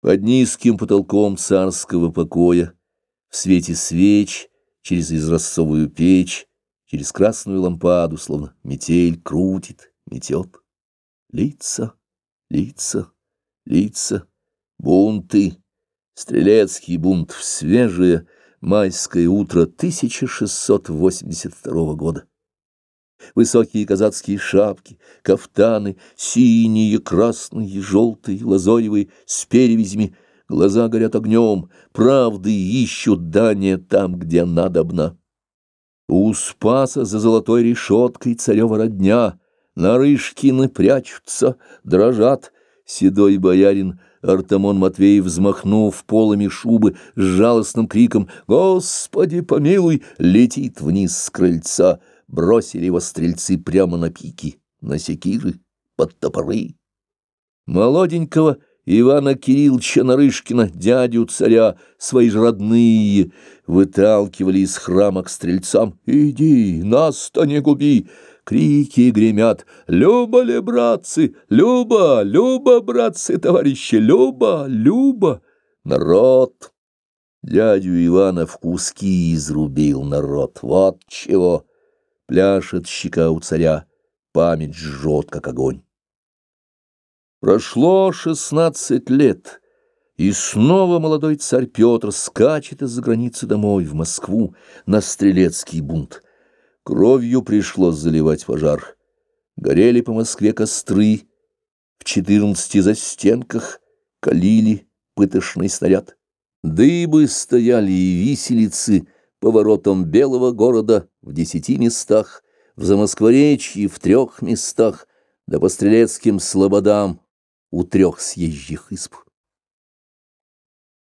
Под низким потолком царского покоя, в свете свеч, через изразцовую печь, через красную лампаду, словно метель, крутит, метет. Лица, лица, лица, бунты, стрелецкий бунт в свежее майское утро 1682 года. Высокие казацкие шапки, кафтаны, синие, красные, желтые, лазоревые, с перевязями, глаза горят огнем, правды ищут дания там, где надобно. У Спаса за золотой решеткой царева родня, Нарышкины прячутся, дрожат, седой боярин Артамон Матвеев, взмахнув полами шубы, с жалостным криком «Господи, помилуй!» летит вниз с крыльца — бросили его стрельцы прямо на пики, на секиры, под топоры. Молоденького Ивана Кирилловича Нарышкина, дядю царя, свои же родные, выталкивали из храма к стрельцам. «Иди, нас-то не губи!» Крики гремят «Люба ли, братцы? Люба! Люба, братцы, товарищи! Люба! Люба!» Народ! Дядю Ивана в куски изрубил народ. Вот чего! Пляшет щека у царя, память жжет, как огонь. Прошло шестнадцать лет, и снова молодой царь Петр скачет из-за границы домой, в Москву, на стрелецкий бунт. Кровью пришлось заливать пожар. Горели по Москве костры, в четырнадцати застенках калили пытошный снаряд. Дыбы стояли и виселицы — поворотом белого города в десяти местах, в Замоскворечье в трех местах, да по стрелецким слободам у трех съезжих изб.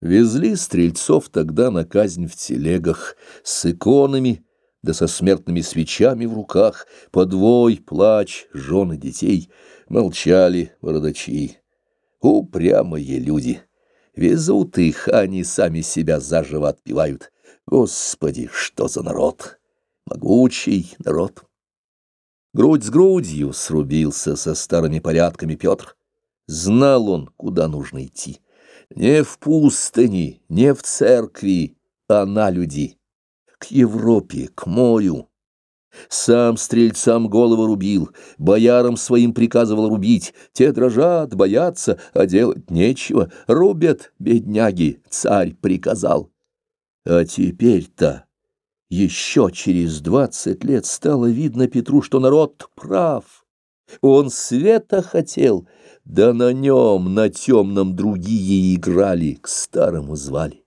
Везли стрельцов тогда на казнь в телегах с иконами, да со смертными свечами в руках, подвой, плач, жены детей, молчали бородачи. Упрямые люди, везут их, а они сами себя заживо отпивают — Господи, что за народ! Могучий народ! Грудь с грудью срубился со старыми порядками Петр. Знал он, куда нужно идти. Не в пустыне, не в церкви, а на люди. К Европе, к морю. Сам стрельцам голову рубил, боярам своим приказывал рубить. Те дрожат, боятся, а делать нечего. Рубят, бедняги, царь приказал. А теперь-то, еще через двадцать лет стало видно Петру, что народ прав. Он света хотел, да на нем, на темном другие играли, к старому звали.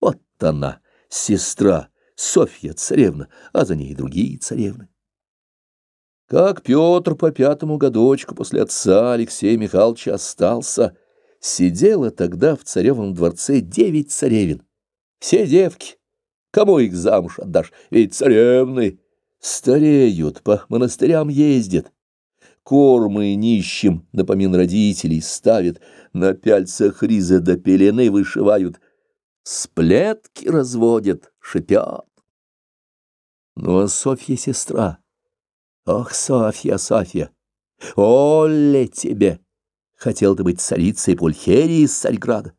Вот она, сестра, Софья царевна, а за ней другие царевны. Как Петр по пятому годочку после отца Алексея Михайловича остался, сидело тогда в царевом дворце девять царевин. Все девки. Кому их замуж отдашь? Ведь царевны стареют, по монастырям ездят. Кормы нищим напомин родителей ставят, на пяльцах ризы до пелены вышивают, сплетки разводят, шипят. Ну, а Софья сестра, ох, Софья, Софья, оле тебе! Хотел ты быть царицей Пульхерии из Царьграда.